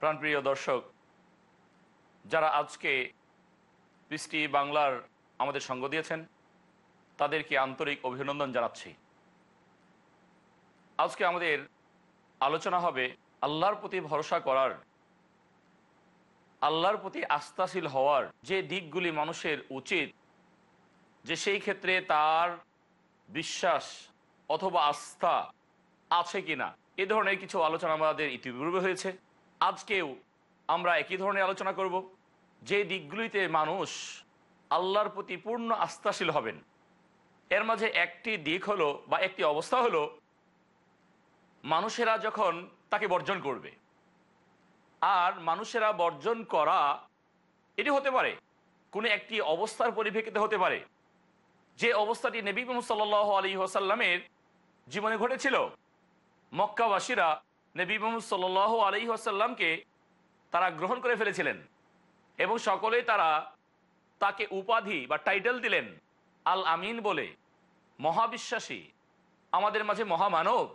প্রাণপ্রিয় দর্শক, যারা আজকে বৃষ্টি বাংলার আমাদের সঙ্গ দিয়েছেন, তাদেরকে আন্তরিক অভিনন্দন জানাচ্ছি। আজকে আমাদের আলোচনা হবে আল্লাহর প্রতি ভরসা করার, আল্লাহর প্রতি আস্থাশীল হওয়ার যে দিকগুলি মানুষের উচিত, যে সেই ক্ষেত্রে তার বিশ্বাস অথবা আস্থা আছে কিনা এ ধরনের কিছু আলোচনা আমাদের ইতিপূর্বে হয়েছে। আজকেও আমরা একই ধরনের আলোচনা করব, যে দিকগুলিতে মানুষ আল্লাহর প্রতি পূর্ণ আস্থাশীল হবেন। এর মাঝে একটি দিক হলো বা একটি অবস্থা হলো, মানুষেরা যখন তাকে বর্জন করবে, আর মানুষেরা বর্জন করা, এটি হতে পারে, কোনো একটি অবস্থার পরিপ্রেক্ষিতে হতে পারে। যে অবস্থাটি নবী মোহাম্মদ সাল্লাহ আলী ওসাল্লামের জীবনে ঘটেছিল মক্কাবাসীরা নবী মোহাম্মদ সাল আলী আসাল্লামকে তারা গ্রহণ করে ফেলেছিলেন এবং সকলেই তারা তাকে উপাধি বা টাইটেল দিলেন আল আমিন বলে। মহাবিশ্বাসী, আমাদের মাঝে মহামানব।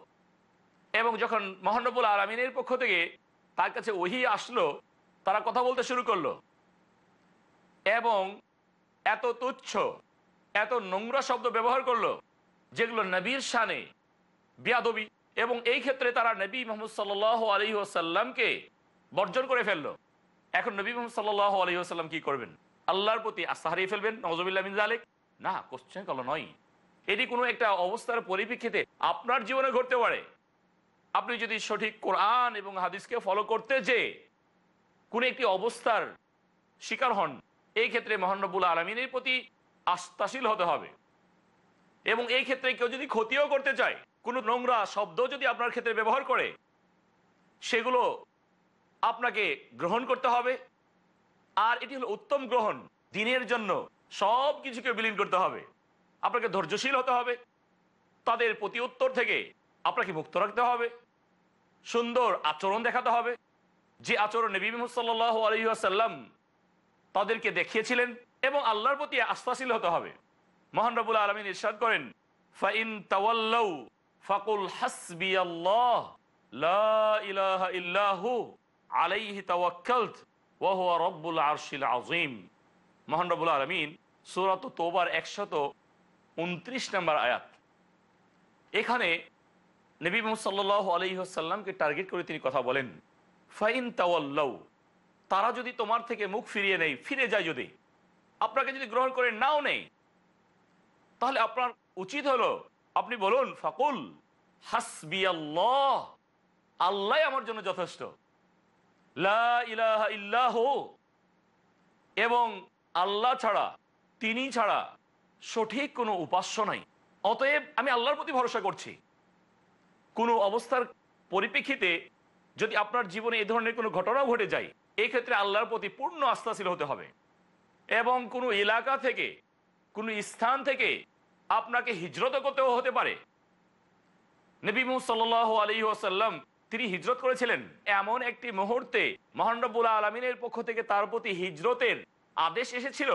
এবং যখন মহানবুল আল আমিনের পক্ষ থেকে তার কাছে ওহি আসলো, তারা কথা বলতে শুরু করল। এবং এত তুচ্ছ, এত নোংরা শব্দ ব্যবহার করল, যেগুলো নবীর শানে বিয়াদবি এবং এই ক্ষেত্রে তারা নবী মোহাম্মদ সাল আলী আসাল্লামকে বর্জন করে ফেলল। এখন নবী মোহাম্মদ সাল আলী আসাল্লাম কি করবেন? আল্লাহর প্রতি আস্থা হারিয়ে ফেলবেন? নজবিল্লা মিন জালেক না কোশ্চেন কল নয়। এটি কোনো একটা অবস্থার পরিপ্রেক্ষিতে আপনার জীবনে ঘটতে পারে। আপনি যদি সঠিক কোরআন এবং হাদিসকে ফলো করতে যে কোনো একটি অবস্থার শিকার হন, এই ক্ষেত্রে মহানবুল আলমিনের প্রতি আস্থাশীল হতে হবে। এবং এই ক্ষেত্রে কেউ যদি ক্ষতিও করতে চায় কোনো নোংরা শব্দ যদি আপনার ক্ষেত্রে ব্যবহার করে, সেগুলো আপনাকে গ্রহণ করতে হবে। আর এটি হলো উত্তম গ্রহণ। দিনের জন্য সব কিছুকে বিলীন করতে হবে। আপনাকে ধৈর্যশীল হতে হবে। তাদের প্রতি উত্তর থেকে আপনাকে মুক্ত রাখতে হবে। সুন্দর আচরণ দেখাতে হবে। যে আচরণ নবী সাল আলহিহাসাল্লাম তাদেরকে দেখিয়েছিলেন এবং আল্লাহর প্রতি আস্থাশীল হতে হবে। মহান রবুল আলমিন ইরশাদ করেন ফাইন তাওয়াল্লাউ ফাকুল হাসবি ওয়া আরশিল আযীম। মহান রব্বুল আলামিন সূরাত তওবার 129 নম্বর আয়াত। এখানে টার্গেট করে তিনি কথা বলেন, ফাইন তাওয়াল্লাউ, তারা যদি তোমার থেকে মুখ ফিরিয়ে নেই ফিরে যায় যদি, আপনাকে যদি গ্রহণ করে নাও নেই তাহলে আপনার উচিত হলো আপনি বলুন, ফাকুল হাসবি আল্লাহ আল্লাহ আমার জন্য যথেষ্ট। এবং আল্লাহ ছাড়া, তিনি ছাড়া সঠিক কোনো উপাস্য নাই। অতএব আমি আল্লাহর প্রতি ভরসা করছি। কোনো অবস্থার পরিপ্রেক্ষিতে যদি আপনার জীবনে এ ধরনের কোনো ঘটনাও ঘটে যায় এই ক্ষেত্রে আল্লাহর প্রতি পূর্ণ আস্থাশীল হতে হবে। এবং কোনো এলাকা থেকে, কোনো স্থান থেকে আপনাকে হিজরত করতেও হতে পারে। নবী সাল আলী আসাল্লাম তিনি হিজরত করেছিলেন এমন একটি মুহূর্তে। মহানবুল আলমিনের পক্ষ থেকে তার প্রতি হিজরতের আদেশ এসেছিল,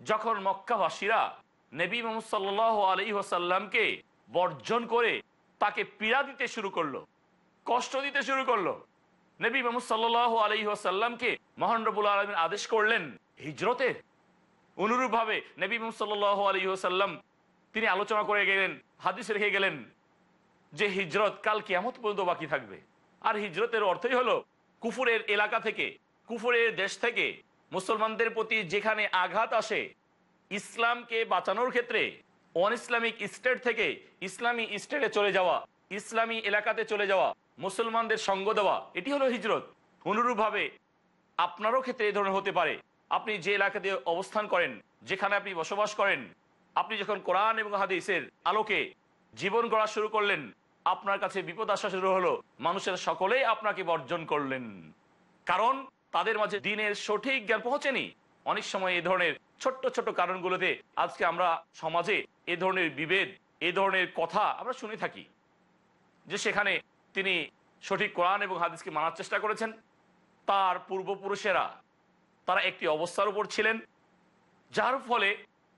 যখন মক্কাবাসীরা নবী মোহাম্মদ সাল্লাহ আলী আসাল্লামকে বর্জন করে তাকে পীড়া দিতে শুরু করল, কষ্ট দিতে শুরু করল। নবী মোহাম্মদ সাল্লাহ আলী আসাল্লামকে মহানবুল আলমিন আদেশ করলেন হিজরতের। অনুরূপভাবে নবী মোহাম্মদ সাল্লাহ আলী আসাল্লাম তিনি আলোচনা করে গেলেন, হাদিস রেখে গেলেন যে হিজরত কাল কিয়ামত পর্যন্ত বাকি থাকবে। আর হিজরতের অর্থই হলো কুফুরের এলাকা থেকে, কুফুরের দেশ থেকে মুসলমানদের প্রতি যেখানে আঘাত আসে, ইসলামকে বাঁচানোর ক্ষেত্রে অন ইসলামিক স্টেট থেকে ইসলামী স্টেটে চলে যাওয়া, ইসলামী এলাকাতে চলে যাওয়া, মুসলমানদের সঙ্গ দেওয়া, এটি হলো হিজরত। অনুরূপভাবে আপনারও ক্ষেত্রে এই ধরনের হতে পারে। আপনি যে এলাকাতে অবস্থান করেন, যেখানে আপনি বসবাস করেন আপনি যখন কোরআন এবং হাদিসের আলোকে জীবন গড়া শুরু করলেন, আপনার কাছে বিপদ আসা শুরু হলো। মানুষের সকলেই আপনাকে বর্জন করলেন। কারণ তাদের মাঝে দিনের সঠিক জ্ঞান পৌঁছেনি। অনেক সময় এ ধরনের ছোট্ট ছোট্ট কারণগুলোতে আজকে আমরা সমাজে এ ধরনের বিভেদ, এ ধরনের কথা আমরা শুনে থাকি, যে সেখানে তিনি সঠিক কোরআন এবং হাদিসকে মানার চেষ্টা করেছেন। তার পূর্বপুরুষেরা, তারা একটি অবস্থার উপর ছিলেন, যার ফলে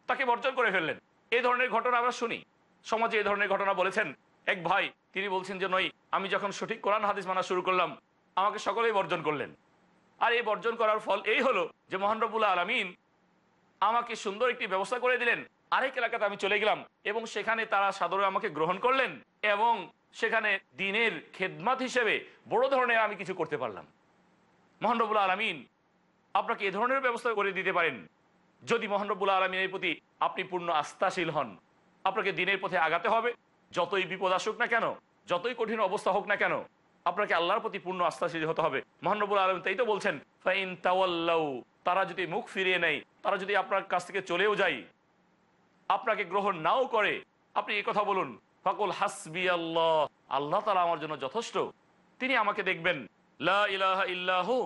তাকে বর্জন করে ফেললেন। এই ধরনের ঘটনা আমরা শুনি। সমাজে এই ধরনের ঘটনা বলেছেন। এক ভাই, তিনি বলছেন যে, নই, আমি যখন সঠিক কোরআন হাদিস মানা শুরু করলাম, আমাকে সকলেই বর্জন করলেন। আর এই বর্জন করার ফল এই হলো যে মোহানরবুল্লাহ আলমিন আমাকে সুন্দর একটি ব্যবস্থা করে দিলেন। আরেক এলাকাতে আমি চলে গেলাম এবং সেখানে তারা সাদরে আমাকে গ্রহণ করলেন এবং সেখানে দিনের খেদমাত হিসেবে বড় ধরনের আমি কিছু করতে পারলাম। মোহানরবুল্লাহ আলমিন, আপনাকে এ ধরনের ব্যবস্থা করে দিতে পারেন। যদি মোহানরবুল্লাহ আলমিনের প্রতি আপনি পূর্ণ আস্থাশীল হন, আপনাকে দিনের পথে আগাতে হবে। যতই বিপদ আসুক না কেন, যতই কঠিন অবস্থা হোক না কেন, আপনাকে আল্লাহর প্রতি পূর্ণ আস্থাশীল হতে হবে। মহানবুল আলম তাই তো বলছেন, ফাইন তাওয়াল্লাউ তারা যদি মুখ ফিরিয়ে নেয়, তারা যদি আপনার কাছ থেকে চলেও যায়, আপনাকে গ্রহণ নাও করে, আপনি এই কথা বলুন, ফাকুল হাসবি আল্লাহ আল্লাহ তালা আমার জন্য যথেষ্ট। তিনি আমাকে দেখবেন, লা ইলাহা ইল্লাহু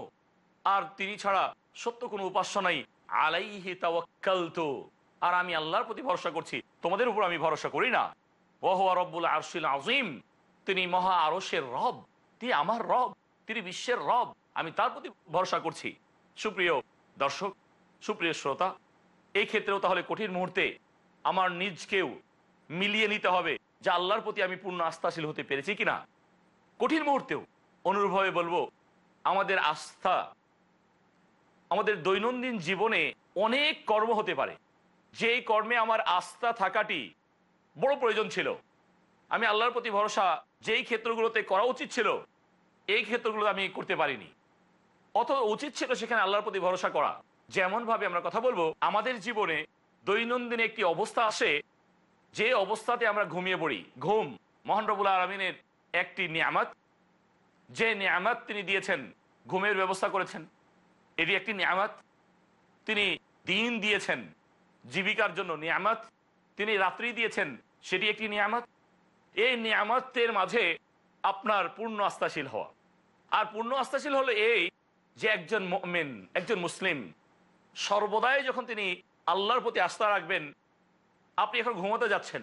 আর তিনি ছাড়া সত্য কোনো উপাস্য নাই। আলাইহি তাওয়াক্কালতু। আর আমি আল্লাহর প্রতি ভরসা করছি, তোমাদের উপর আমি ভরসা করি না। ওহুয়া রব্বুল আরশিল আজিম তিনি মহা আরশের রব, তিনি আমার রব, তিনি বিশ্বের রব। আমি তার প্রতি ভরসা করছি। সুপ্রিয় দর্শক, সুপ্রিয় শ্রোতা, এই ক্ষেত্রেও তাহলে কঠিন মুহূর্তে আমার নিজকেও মিলিয়ে নিতে হবে যে আল্লাহর প্রতি আমি পূর্ণ আস্থাশীল হতে পেরেছি কিনা। কঠিন মুহূর্তেও অনুরূপভাবে বলব, আমাদের আস্থা আমাদের দৈনন্দিন জীবনে অনেক কর্ম হতে পারে। যেই কর্মে আমার আস্থা থাকাটি বড় প্রয়োজন ছিল। আমি আল্লাহর প্রতি ভরসা যেই ক্ষেত্রগুলোতে করা উচিত ছিল, এই ক্ষেত্রগুলো আমি করতে পারিনি। অত উচিত ছিল সেখানে আল্লাহর প্রতি ভরসা করা। যেমনভাবে আমরা কথা বলব, আমাদের জীবনে দৈনন্দিন একটি অবস্থা আসে, যে অবস্থাতে আমরা ঘুমিয়ে পড়ি। ঘুম মোহন রবুল আলমিনের একটি নিয়ামত। যে নিয়ামত তিনি দিয়েছেন, ঘুমের ব্যবস্থা করেছেন। এটি একটি নিয়ামত। তিনি দিন দিয়েছেন জীবিকার জন্য নিয়ামত। তিনি রাত্রি দিয়েছেন, সেটি একটি নিয়ামত। এই নিয়ামতের মাঝে আপনার পূর্ণ আস্থাশীল হওয়া। আর পূর্ণ আস্থাশীল হলো এই যে একজন মেন একজন মুসলিম, সর্বদাই যখন তিনি আল্লাহর প্রতি আস্থা রাখবেন, আপনি এখন ঘুমোতে যাচ্ছেন।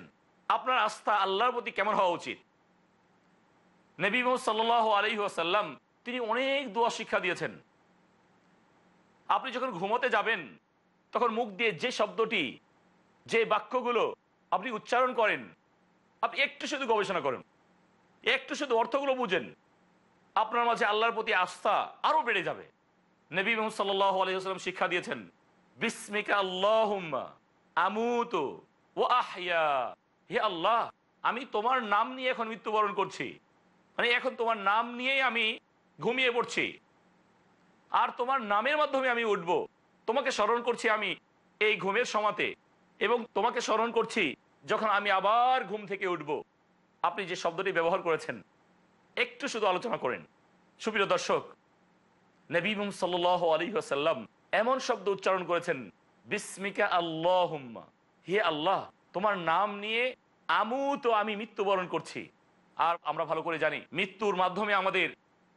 আপনার আস্থা আল্লাহর প্রতি কেমন হওয়া উচিত? নবী মোহাম্মদ সাল্লাহ আলহি আসাল্লাম তিনি অনেক দোয়া শিক্ষা দিয়েছেন। আপনি যখন ঘুমোতে যাবেন, তখন মুখ দিয়ে যে শব্দটি, যে বাক্যগুলো আপনি উচ্চারণ করেন, আপনি একটু শুধু গবেষণা করেন। একটু শুধু অর্থগুলো বুঝেন। আপনার মাঝে আল্লাহর প্রতি আস্থা আরও বেড়ে যাবে। নবী মোহাম্মদ সাল্লাহ আলহিহাস্লাম শিক্ষা দিয়েছেন, বিস্মিকা আল্লাহ আমুত ও আহিয়া হে আল্লাহ, আমি তোমার নাম নিয়ে এখন মৃত্যুবরণ করছি। মানে এখন তোমার নাম নিয়েই আমি ঘুমিয়ে পড়ছি। আর তোমার নামের মাধ্যমে আমি উঠব। তোমাকে স্মরণ করছি আমি এই ঘুমের সমাতে এবং তোমাকে স্মরণ করছি যখন আমি আবার ঘুম থেকে উঠব। আপনি যে শব্দটি ব্যবহার করেছেন, একটু শুধু আলোচনা করেন। সুপ্রিয় দর্শক, নবী সাল আলী আসাল্লাম এমন শব্দ উচ্চারণ করেছেন, বিস্মিকা আল্লাহ হে আল্লাহ, তোমার নাম নিয়ে আমু তো আমি মৃত্যুবরণ করছি। আর আমরা ভালো করে জানি, মৃত্যুর মাধ্যমে আমাদের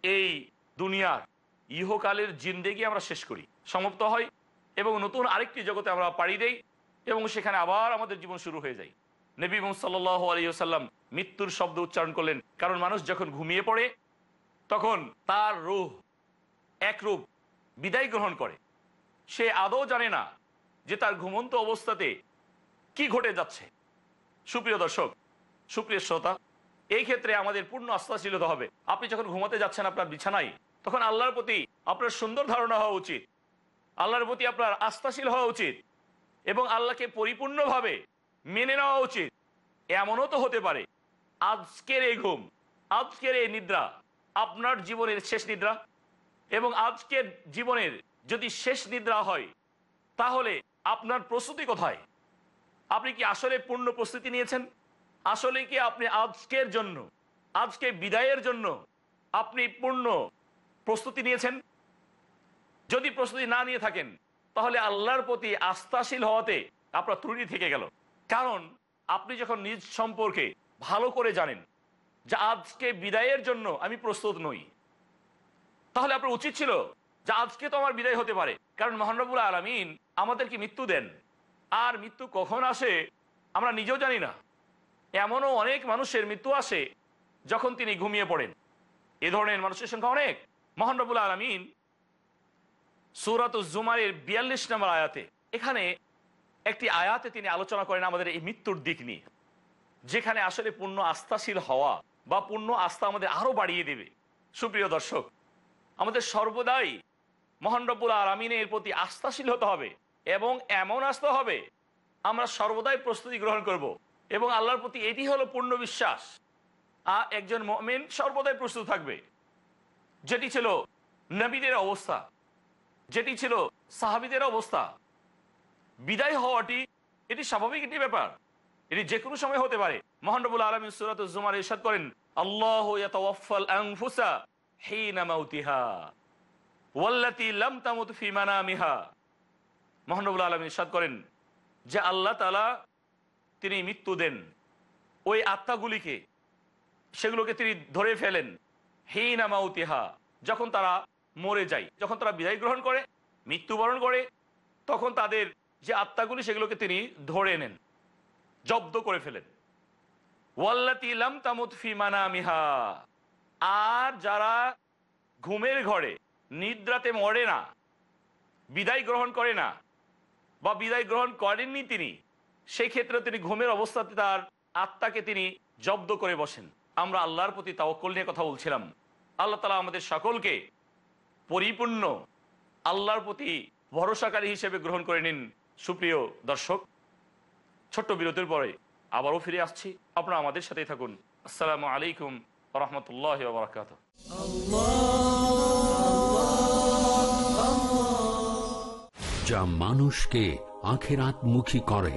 এই দুনিয়ার ইহকালের জিন্দেগি আমরা শেষ করি, সমাপ্ত হয় এবং নতুন আরেকটি জগতে আমরা পাড়ি দেই এবং সেখানে আবার আমাদের জীবন শুরু হয়ে যায়। নবী সাল্লাহ আলিয়াল্লাম মৃত্যুর শব্দ উচ্চারণ করলেন, কারণ মানুষ যখন ঘুমিয়ে পড়ে, তখন তার রুহ, এক রূপ, বিদায় গ্রহণ করে। সে আদৌ জানে না যে তার ঘুমন্ত অবস্থাতে কি ঘটে যাচ্ছে। সুপ্রিয় দর্শক, সুপ্রিয় শ্রোতা, এই ক্ষেত্রে আমাদের পূর্ণ আস্থাশীলতা হবে আপনি যখন ঘুমাতে যাচ্ছেন আপনার বিছানায় তখন আল্লাহর প্রতি আপনার সুন্দর ধারণা হওয়া উচিত। আল্লাহর প্রতি আপনার আস্থাশীল হওয়া উচিত এবং আল্লাহকে পরিপূর্ণভাবে মেনে নেওয়া উচিত। এমনও তো হতে পারে, আজকের এই ঘুম, আজকের এই নিদ্রা আপনার জীবনের শেষ নিদ্রা এবং আজকের জীবনের যদি শেষ নিদ্রা হয়, তাহলে আপনার প্রস্তুতি কোথায়? আপনি কি আসলে পূর্ণ প্রস্তুতি নিয়েছেন? আসলে কি আপনি আজকের জন্য, আজকে বিদায়ের জন্য আপনি পূর্ণ প্রস্তুতি নিয়েছেন? যদি প্রস্তুতি না নিয়ে থাকেন, তাহলে আল্লাহর প্রতি আস্থাশীল হওয়াতে আপনার ত্রুটি থেকে গেল। কারণ আপনি যখন নিজ সম্পর্কে ভালো করে জানেন যে আজকে বিদায়ের জন্য আমি প্রস্তুত নই, তাহলে আপনার উচিত ছিল যে আজকে তো আমার বিদায় হতে পারে। কারণ মহানবুল আলমিন আমাদেরকে মৃত্যু দেন? আর মৃত্যু কখন আসে আমরা নিজেও জানি না। এমনও অনেক মানুষের মৃত্যু আসে যখন তিনি ঘুমিয়ে পড়েন। এ ধরনের মানুষের সংখ্যা অনেক। মহানবুল আলমিন সুরাত জুমারের বিয়াল্লিশ নম্বর আয়াতে, এখানে একটি আয়াতে তিনি আলোচনা করেন আমাদের এই মৃত্যুর দিক নিয়ে, যেখানে আসলে পূর্ণ আস্থাশীল হওয়া বা পূর্ণ আস্থা আমাদের আরও বাড়িয়ে দেবে। সুপ্রিয় দর্শক, আমাদের সর্বদাই মহানরবুল আলমিনের প্রতি আস্থাশীল হতে হবে এবং এমন আস্থা হবে, আমরা সর্বদাই প্রস্তুতি গ্রহণ করব এবং আল্লাহর প্রতি এটি হলো পূর্ণ বিশ্বাস। আর একজন মমিন সর্বদাই প্রস্তুত থাকবে। যেটি ছিল নবীদের অবস্থা, যেটি ছিল সাহাবিদের অবস্থা। বিদায় হওয়াটি, এটি স্বাভাবিক একটি ব্যাপার। এটি যে কোনো সময় হতে পারে। মহানবুল আলম সুরাত জুমার ইরশাদ করেন, আল্লাহ মহানবুল আলম ইরশাদ করেন যে আল্লাহ তাআলা তিনি মৃত্যু দেন। ওই আত্মাগুলিকে, সেগুলোকে তিনি ধরে ফেলেন। হিনা মাউতিহা। যখন তারা মরে যায়, যখন তারা বিদায় গ্রহণ করে, মৃত্যুবরণ করে, তখন তাদের যে আত্মাগুলি, সেগুলোকে তিনি ধরে নেন, জব্দ করে ফেলেন। ওয়াল্লাতি তামুত ফি মানামিহা। আর যারা ঘুমের ঘরে, নিদ্রাতে মরে না, বিদায় গ্রহণ করে না, বা বিদায় গ্রহণ করেননি তিনি সেই ক্ষেত্রে তিনি ঘুমের অবস্থাতে তার আত্মাকে তিনি জব্দ করে বসেন। আমরা আল্লাহর প্রতি তাওকল নিয়ে কথা বলছিলাম। আল্লাহ তালা আমাদের সকলকে পরিপূর্ণ আল্লাহর প্রতি ভরসাকারী হিসেবে গ্রহণ করে নিন। সুপ্রিয় দর্শক, ছোট্ট বিরতির পরে আবারও ফিরে আসছি। আপনারা আমাদের সাথেই থাকুন। আসসালামু আলাইকুম রহমতুল্লাহ বারকাত যা মানুষকে আখেরাতমুখী করে।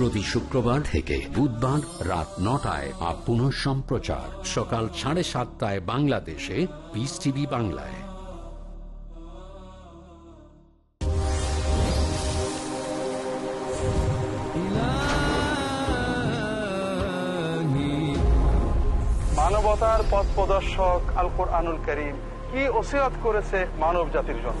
প্রতি শুক্রবার থেকে বুধবার রাত নটায় বা পুনঃ সম্প্রচার। সকাল সাড়ে সাতটায় বাংলাদেশে পিস টিভি বাংলায়। মানবতার পথ প্রদর্শক আল কোরআনুল করিম কি ওসিরাত করেছে মানব জাতির জন্য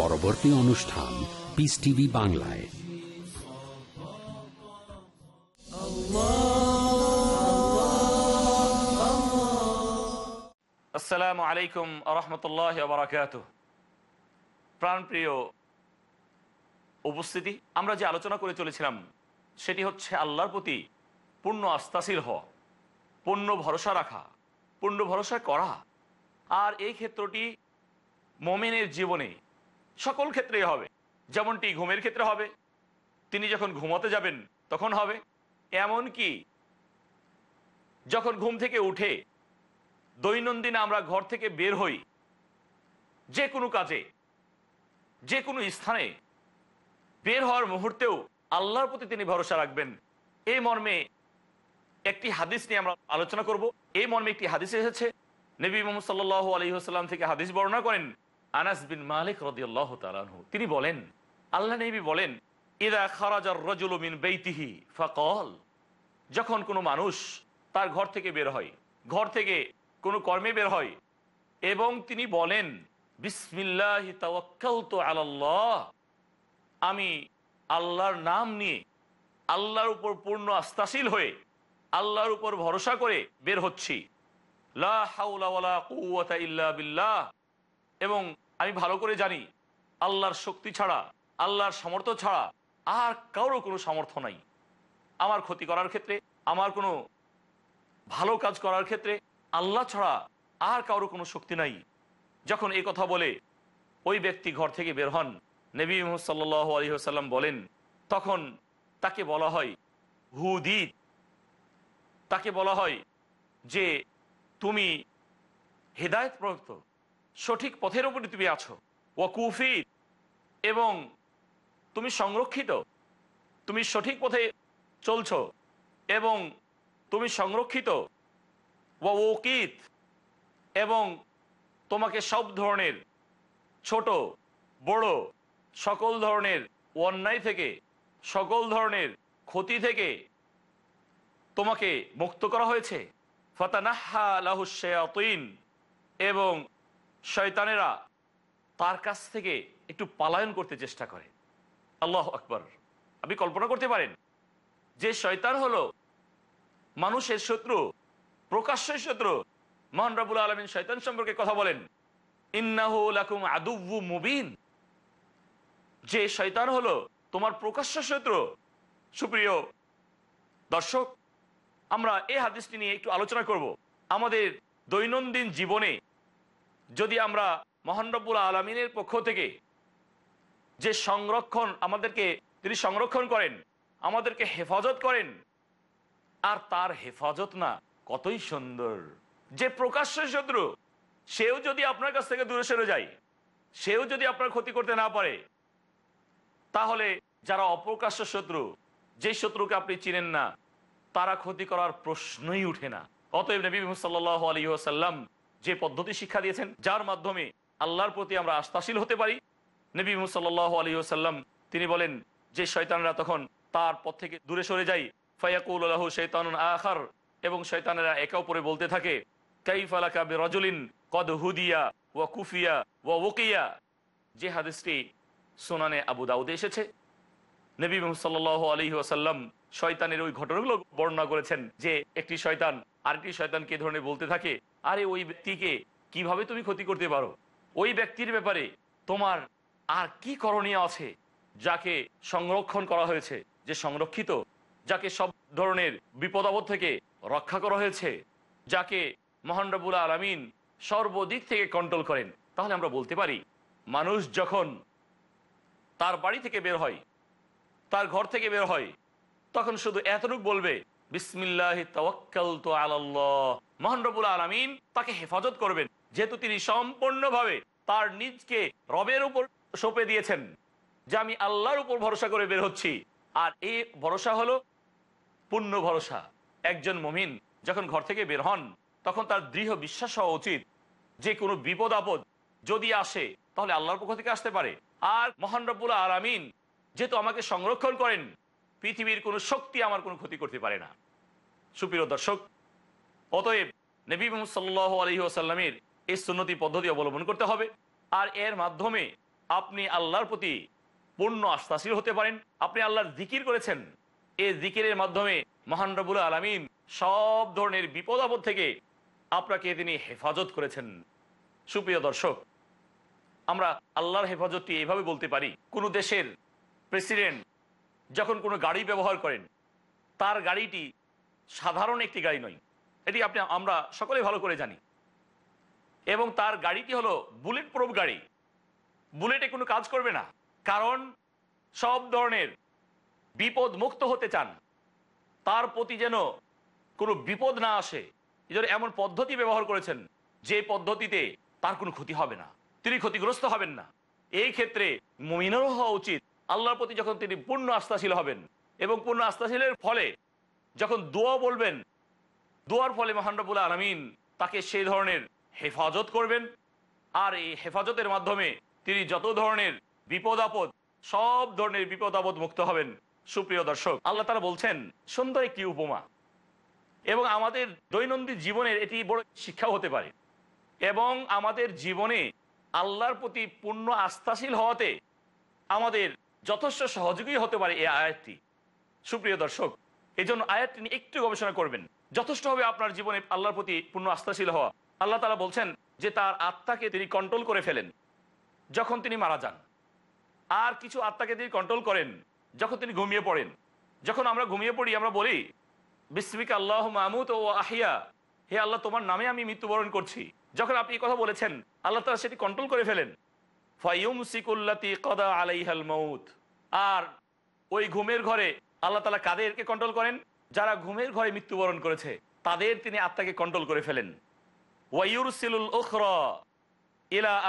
পরবর্তী অনুষ্ঠান পিস টিভি বাংলায়। আসসালামু আলাইকুম রহমতুল্লাহ বারাকাত প্রাণপ্রিয় উপস্থিতি, আমরা যে আলোচনা করে চলেছিলাম, সেটি হচ্ছে আল্লাহর প্রতি পূর্ণ আস্থাশীল হওয়া, পূর্ণ ভরসা রাখা, পূর্ণ ভরসা করা। আর এই ক্ষেত্রটি মোমেনের জীবনে সকল ক্ষেত্রেই হবে। যেমনটি ঘুমের ক্ষেত্রে হবে, তিনি যখন ঘুমাতে যাবেন তখন হবে। এমন কি যখন ঘুম থেকে উঠে দৈনন্দিন আমরা ঘর থেকে বের হই, যে কোনো কাজে, যে কোনো স্থানে বের হওয়ার মুহূর্তেও আল্লাহর প্রতি তিনি ভরসা রাখবেন। এই মর্মে একটি হাদিস নিয়ে আমরা আলোচনা করব। এই মর্মে একটি হাদিস এসেছে। নবী মোহাম্মদ সাল্লাহ আলহিহাস্লাম থেকে হাদিস বর্ণনা করেন আনাস বিন মালিক রদিয়াল্লাহ তালানহু তিনি বলেন, আল্লাহ নবী বলেন, ইদা খারাজার রজুল মিন বেইতিহি ফাকল। যখন কোনো মানুষ তার ঘর থেকে বের হয়, ঘর থেকে কোনো কর্মে বের হয়, এবং তিনি বলেন, বিসমিল্লাহ আলাল্লাহ। আমি আল্লাহর নাম নিয়ে আল্লাহর উপর পূর্ণ আস্থাশীল হয়ে আল্লাহর উপর ভরসা করে বের হচ্ছি। লা হাওলা ইল্লা বিল্লাহ। এবং আমি ভালো করে জানি, আল্লাহর শক্তি ছাড়া, আল্লাহর সামর্থ্য ছাড়া আর কারোর কোনো সামর্থ্য নাই। আমার ক্ষতি করার ক্ষেত্রে, আমার কোনো ভালো কাজ করার ক্ষেত্রে আল্লাহ ছাড়া আর কারও কোনো শক্তি নাই। যখন এই কথা বলে, ওই ব্যক্তি ঘর থেকে বের হন। নবী মোহাম্মদ আলী সাল্লাম বলেন, তখন তাকে বলা হয় হুদিত তাকে বলা হয় যে, তুমি হেদায়ত প্রযুক্ত সঠিক পথের উপরে তুমি আছো। ও কুফির এবং তুমি সংরক্ষিত। তুমি সঠিক পথে চলছ। এবং তুমি সংরক্ষিত। ওকিত এবং তোমাকে সব ধরনের ছোট, বড়, সকল ধরনের অন্যায় থেকে, সকল ধরনের ক্ষতি থেকে তোমাকে মুক্ত করা হয়েছে। ফতানাহা লাহুসেয়াতিন এবং শয়তানেরা তার কাছ থেকে একটু পালায়ন করতে চেষ্টা করে। আল্লাহ আকবর। আপনি কল্পনা করতে পারেন, যে শয়তান হলো মানুষের শত্রু, প্রকাশ্য শত্রু। মহান রাবুল আলমিন শৈতান সম্পর্কে কথা বলেন ইন্নাহুম আদুব্বু মুবিন। যে শৈতান হলো তোমার প্রকাশ্য শত্রু। সুপ্রিয় দর্শক, আমরা এই হাদিসটি নিয়ে একটু আলোচনা করব। আমাদের দৈনন্দিন জীবনে যদি আমরা মহান রব্বুল আলমিনের পক্ষ থেকে যে সংরক্ষণ আমাদেরকে, তিনি সংরক্ষণ করেন, আমাদেরকে হেফাজত করেন, আর তার হেফাজত না কতই সুন্দর। যে প্রকাশ্য শত্রু, সেও যদি আপনার কাছ থেকে দূরে সরে যায়, সেও যদি আপনার ক্ষতি করতে না পারে, তাহলে যারা অপ্রকাশ্য শত্রু, যে শত্রুকে আপনি চিনেন না, তারা ক্ষতি করার প্রশ্নই উঠে না। অতএব নবী সাল্লাহ আলী আসাল্লাম যে পদ্ধতি শিক্ষা দিয়েছেন, যার মাধ্যমে আল্লাহর প্রতি আমরা আস্থাশীল হতে পারি। নবী সাল্লাহ আলী আসাল্লাম তিনি বলেন, যে শয়তানরা তখন তার পথ থেকে দূরে সরে যায়, ফায়াকুল আল্লাহ শৈতান আখার এবং শৈতানেরা একে অপরে বলতে থাকে কাইফালাকা রজলিন কদ হুদিয়া ওয়া কুফিয়া ওয়া ওকিয়া যে হাদিসটি সোনানে আবু দাউদে এসেছে। নবী সাল্লাহ আলী আসাল্লাম শয়তানের ওই ঘটনাগুলো বর্ণনা করেছেন যে, একটি শয়তান আরেকটি শয়তানকে ধরনের বলতে থাকে আরে ওই ব্যক্তিকে কীভাবে তুমি ক্ষতি করতে পারো? ওই ব্যক্তির ব্যাপারে তোমার আর কি করণীয় আছে যাকে সংরক্ষণ করা হয়েছে? যে সংরক্ষিত, যাকে সব ধরনের বিপদাবদ থেকে রক্ষা করা হয়েছে, যাকে মহান রবুল আলমিন সর্বদিক থেকে কন্ট্রোল করেন। তাহলে আমরা বলতে পারি, মানুষ যখন তার বাড়ি থেকে বের হয়, তার ঘর থেকে বের হয়, তখন শুধু এতটুক বলবে বিসমিল্লাহ তওয়াক্কাল তো আল্লাহ মহান রবুল আলমিন তাকে হেফাজত করবেন, যেহেতু তিনি সম্পূর্ণভাবে তার নিজকে রবের উপর সঁপে দিয়েছেন, যে আমি আল্লাহর উপর ভরসা করে বের হচ্ছি। আর এই ভরসা হলো পূর্ণ ভরসা। একজন মমিন যখন ঘর থেকে বের হন, তখন তার দৃঢ় বিশ্বাস হওয়া উচিত, যে কোনো বিপদ আপদ যদি আসে, তাহলে আল্লাহর পক্ষ থেকে আসতে পারে। আর মহান রব্বুল আলামিন যেহেতু আমাকে সংরক্ষণ করেন পৃথিবীর কোনো শক্তি আমার কোনো ক্ষতি করতে পারে না। সুপ্রিয় দর্শক, অতএব নবী মোহাম্মদ সাল্লাহ আলহি আসাল্লামের এই সুন্নতি পদ্ধতি অবলম্বন করতে হবে আর এর মাধ্যমে আপনি আল্লাহর প্রতি পূর্ণ আস্থাশীল হতে পারেন। আপনি আল্লাহর জিকির করেছেন। এই জিকিরের মাধ্যমে মহান রবুল আলমিন সব ধরনের বিপদ আপদ থেকে আপনাকে তিনি হেফাজত করেছেন। সুপ্রিয় দর্শক, আমরা আল্লাহর হেফাজতটি এইভাবে বলতে পারি। কোনো দেশের প্রেসিডেন্ট যখন কোনো গাড়ি ব্যবহার করেন, তার গাড়িটি সাধারণ একটি গাড়ি নয়। এটি আপনি, আমরা সকলে ভালো করে জানি। এবং তার গাড়িটি হলো বুলেট প্রুফ গাড়ি। বুলেটে কোনো কাজ করবে না, কারণ সব ধরনের বিপদ মুক্ত হতে চান। তার প্রতি যেন কোনো বিপদ না আসে জন্য এমন পদ্ধতি ব্যবহার করেছেন, যে পদ্ধতিতে তার কোনো ক্ষতি হবে না। তিনি ক্ষতিগ্রস্ত হবেন না। এই ক্ষেত্রে মমিনেরও হওয়া উচিত। আল্লাহর প্রতি যখন তিনি পূর্ণ আস্থাশীল হবেন এবং পূর্ণ আস্থাশীলের ফলে যখন দোয়া বলবেন, দোয়ার ফলে মহানবুল আলমিন তাকে সেই ধরনের হেফাজত করবেন। আর এই হেফাজতের মাধ্যমে তিনি যত ধরনের বিপদ আপদ, সব ধরনের বিপদ আপদ মুক্ত হবেন। সুপ্রিয় দর্শক, আল্লাহ তারা বলছেন, সুন্দর একটি উপমা। এবং আমাদের দৈনন্দিন জীবনের এটি বড় শিক্ষা হতে পারে। এবং আমাদের জীবনে আল্লাহর প্রতি পূর্ণ আস্থাশীল হওয়াতে আমাদের যথেষ্ট সহযোগী হতে পারে এই আয়াতটি। সুপ্রিয় দর্শক এই জন্য আয়াতটি নিয়ে একটু গবেষণা করবেন। যথেষ্ট হবে আপনার জীবনে আল্লাহর প্রতি পূর্ণ আস্থাশীল হওয়া। আল্লাহ তালা বলছেন যে তার আত্মাকে তিনি কন্ট্রোল করে ফেলেন যখন তিনি মারা যান। আর কিছু আত্মাকে তিনি কন্ট্রোল করেন যখন তিনি ঘুমিয়ে পড়েন। যখন আমরা ঘুমিয়ে পড়ি, আমরা বলি, বিসমিক আল্লাহ মাহমুদ ও আহিয়া হে আল্লাহ, তোমার নামে আমি মৃত্যুবরণ করছি। যখন আপনি কথা বলেছেন, আল্লাহ তালা সেটি কন্ট্রোল করে ফেলেন। সিকুল্লাতি কদা আলাইহাল মৌত আর ওই ঘুমের ঘরে আল্লাহ তালা কাদেরকে কন্ট্রোল করেন? যারা ঘুমের ঘরে মৃত্যুবরণ করেছে, তাদের তিনি আত্মাকে কন্ট্রোল করে ফেলেন।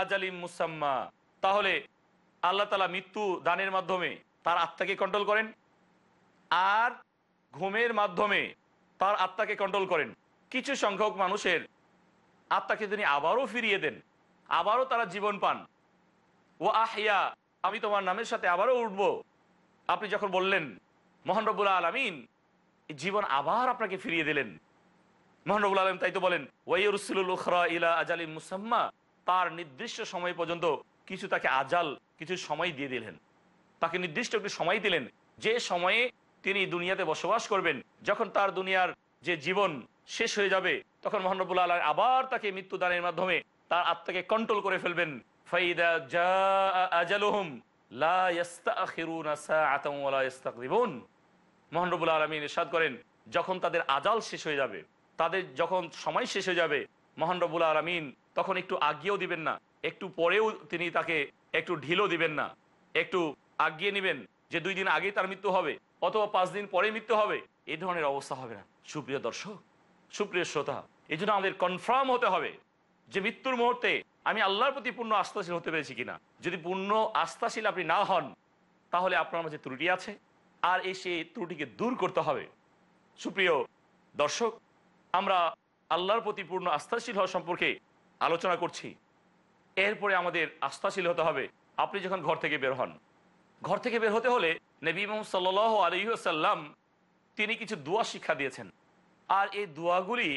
আজালিম মুসাম্মা। তাহলে আল্লাহ তালা মৃত্যু দানের মাধ্যমে তার আত্মাকে কন্ট্রোল করেন, আর ঘুমের মাধ্যমে তার আত্মাকে কন্ট্রোল করেন। কিছু সংখ্যক মানুষের আত্মাকে তিনি আবারও ফিরিয়ে দেন, আবারও তারা জীবন পান। ও আহিয়া আমি তোমার নামের সাথে আবারও উঠব। আপনি যখন বললেন, মোহন আলমিন জীবন আবার আপনাকে ফিরিয়ে দিলেন। মোহন আলম তাই তো বলেন ওয়াইরুসুল ইলা আজালি মুসাম্মা, তার নির্দিষ্ট সময় পর্যন্ত কিছু তাকে আজাল, কিছু সময় দিয়ে দিলেন। তাকে নির্দিষ্ট একটি সময় দিলেন, যে সময়ে তিনি দুনিয়াতে বসবাস করবেন। যখন তার দুনিয়ার যে জীবন শেষ হয়ে যাবে, তখন মোহাম্মবুল্লাহ আল্লাহ আবার তাকে মৃত্যুদানের মাধ্যমে তার আত্মাকে কন্ট্রোল করে ফেলবেন। ফাইদা জা আজালুহুম লা করেন, যখন তাদের আজাল শেষ হয়ে যাবে, তাদের যখন সময় শেষ হয়ে যাবে মহানবুল আলমিন তখন একটু আগিয়েও দিবেন না, একটু পরেও তিনি তাকে একটু ঢিলও দিবেন না, একটু আগিয়ে নেবেন যে দুই দিন আগেই তার মৃত্যু হবে, অথবা পাঁচ দিন পরে মৃত্যু হবে এই ধরনের অবস্থা হবে না। সুপ্রিয় দর্শক, সুপ্রিয় শ্রোতা এই জন্য আমাদের কনফার্ম হতে হবে যে মৃত্যুর মুহূর্তে আমি আল্লাহর প্রতি পূর্ণ আস্থাশীল হতে পেরেছি কিনা? যদি পূর্ণ আস্থাশীল আপনি না হন, তাহলে আপনার মাঝে ত্রুটি আছে। আর এই সেই ত্রুটিকে দূর করতে হবে। সুপ্রিয় দর্শক, আমরা আল্লাহর প্রতি পূর্ণ আস্থাশীল হওয়া সম্পর্কে আলোচনা করছি। এরপরে আমাদের আস্থাশীল হতে হবে। আপনি যখন ঘর থেকে বের হন, ঘর থেকে বের হতে হলে নবী মোহাম্মদ সাল্ল আলহিহাসাল্লাম তিনি কিছু দোয়া শিক্ষা দিয়েছেন। আর এই দোয়াগুলি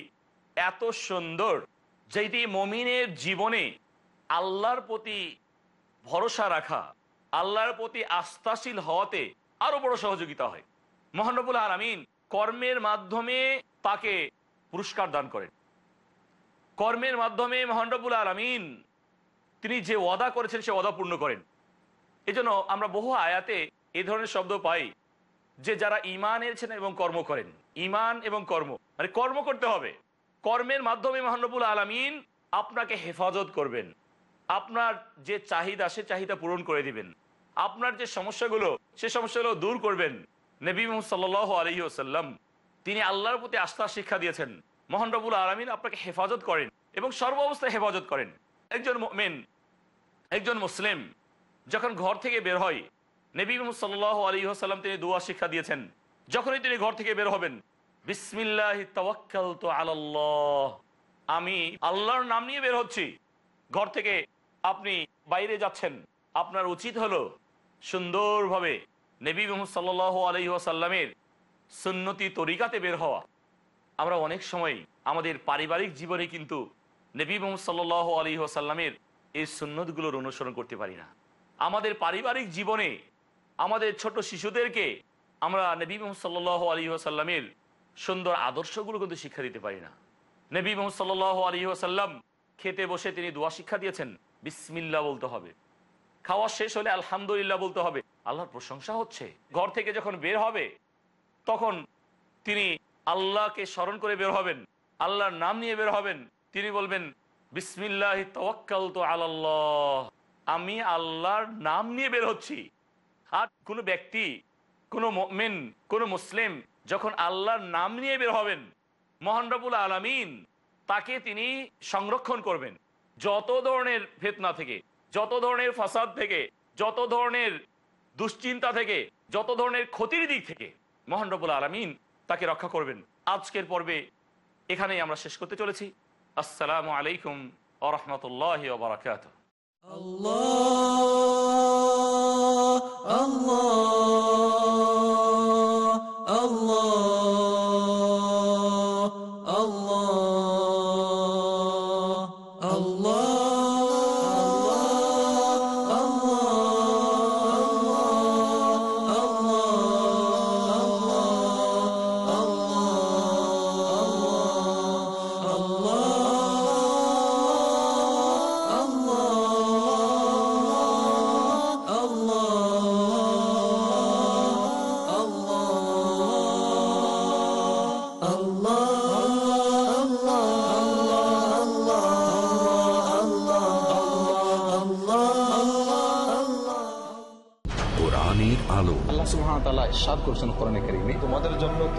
এত সুন্দর যেটি মমিনের জীবনে আল্লাহর প্রতি ভরসা রাখা, আল্লাহর প্রতি আস্থাশীল হওয়াতে আরও বড় সহযোগিতা হয়। মহানবুল আলমিন কর্মের মাধ্যমে তাকে পুরস্কার দান করেন। কর্মের মাধ্যমে মহানবুল আলমিন তিনি যে ওয়াদা করেছেন, সে ওয়াদা পূর্ণ করেন। এই জন্য আমরা বহু আয়াতে এ ধরনের শব্দ পাই যে, যারা ইমান এনেছেন এবং কর্ম করেন। ইমান এবং কর্ম মানে কর্ম করতে হবে। কর্মের মাধ্যমে মহানবুল আলমিন আপনাকে হেফাজত করবেন। আপনার যে চাহিদা, সে চাহিদা পূরণ করে দিবেন। আপনার যে সমস্যাগুলো, সে সমস্যাগুলো দূর করবেন। নবী মোহাম্মদ সাল্ল আলহি আসাল্লাম তিনি আল্লাহর প্রতি আস্থা শিক্ষা দিয়েছেন। মোহন রবুল আলমিন আপনাকে হেফাজত করেন এবং সর্ব অবস্থায় হেফাজত করেন। একজন মেন একজন মুসলিম, যখন ঘর থেকে বের হয়, নবী মোহাম্মদ সাল্ল আলী আসাল্লাম তিনি দোয়া শিক্ষা দিয়েছেন। যখনই তিনি ঘর থেকে বের হবেন আমি আল্লাহর নাম নিয়ে বের হচ্ছি। ঘর থেকে আপনি বাইরে যাচ্ছেন। আপনার উচিত হলো সুন্দরভাবে নবী মোহাম্মদ সাল্লাহ আলহি আসাল্লামের সুন্নতি তরিকাতে বের হওয়া। আমরা অনেক সময় আমাদের পারিবারিক জীবনে কিন্তু নবী মোহাম্মদ সাল্লাহ আলী আসাল্লামের এই সুন্নতগুলোর অনুসরণ করতে পারি না। আমাদের পারিবারিক জীবনে আমাদের ছোট শিশুদেরকে আমরা নবী মোহাম্মদ সাল্লাহ আলী আসাল্লামের সুন্দর আদর্শগুলো কিন্তু শিক্ষা দিতে পারি না। নবী মোহাম্মদ সাল্লাহ আলী আসাল্লাম খেতে বসে তিনি দোয়া শিক্ষা দিয়েছেন বিসমিল্লা বলতে হবে। খাওয়া শেষ হলে আলহামদুলিল্লাহ বলতে হবে, আল্লাহর প্রশংসা হচ্ছে। ঘর থেকে যখন বের হবে, তখন তিনি আল্লাহকে স্মরণ করে বের হবেন, আল্লাহর নাম নিয়ে বের হবেন। তিনি বলবেন, বিসমিল্লাহ তওয়াক্কাল তো আল্লাহ আমি আল্লাহর নাম নিয়ে বের হচ্ছি। আর কোনো ব্যক্তি, কোনো মেন কোনো মুসলিম যখন আল্লাহর নাম নিয়ে বের হবেন, মহান রবুল আলমিন, তাকে তিনি সংরক্ষণ করবেন। যত ধরনের ফেতনা থেকে, যত ধরনের ফাসাদ থেকে, যত ধরনের দুশ্চিন্তা থেকে, যত ধরনের ক্ষতির দিক থেকে মহান রবুল আলমিন তাকে রক্ষা করবেন। আজকের পর্বে এখানেই আমরা শেষ করতে চলেছি। আসসালামু আলাইকুম আ রহমতুল্লাহ বারাকাত কোরআনের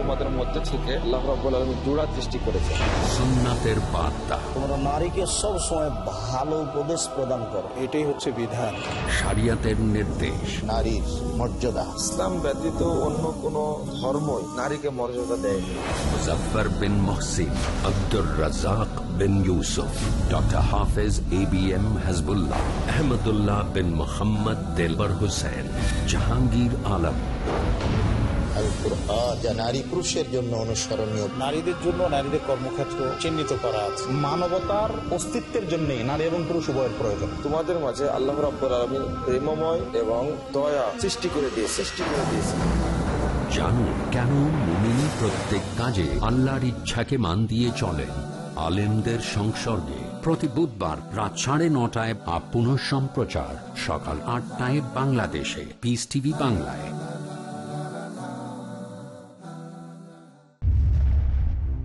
তোমাদের মধ্যে থেকে আল্লাহ রাব্বুল আলামিন জোড়া সৃষ্টি করেছেন। সুন্নাতের বার্তা। তোমরা নারীকে সব সময় ভালো উপদেশ প্রদান করো। এটাই হচ্ছে বিধান। শরিয়তের নির্দেশ। নারীর মর্যাদা। ইসলাম ব্যতীত অন্য কোন ধর্মই নারীকে মর্যাদা দেয়নি। Muzaffar bin Mohsin Abdur Razzak bin Yusuf doctor Hafez A B M Hasbullah Ahmadullah bin Mohammad Delwar Hossain Jahangir Alam. Al Quran যা নারী পুরুষের জন্য অনুসরণীয়। নারীদের জন্য নারীদের কর্মক্ষেত্র চিহ্নিত করা আছে। মানবতার অস্তিত্বের জন্য নারী এবং পুরুষ উভয়ের প্রয়োজন। তোমাদের মাঝে আল্লাহ রাব্বুল আলামিন প্রেমময় এবং দয়া সৃষ্টি করে দিয়ে সৃষ্টি করে দিয়েছে। জানুন কেন মুমিনী প্রত্যেক কাজে আল্লাহর ইচ্ছাকে মান দিয়ে চলেন আলেমদের সংসর্গে। প্রতি বুধবার রাত সাড়ে নটায় বা পুনঃ সম্প্রচার সকাল আটটায় বাংলাদেশে। পিস টিভি বাংলায়।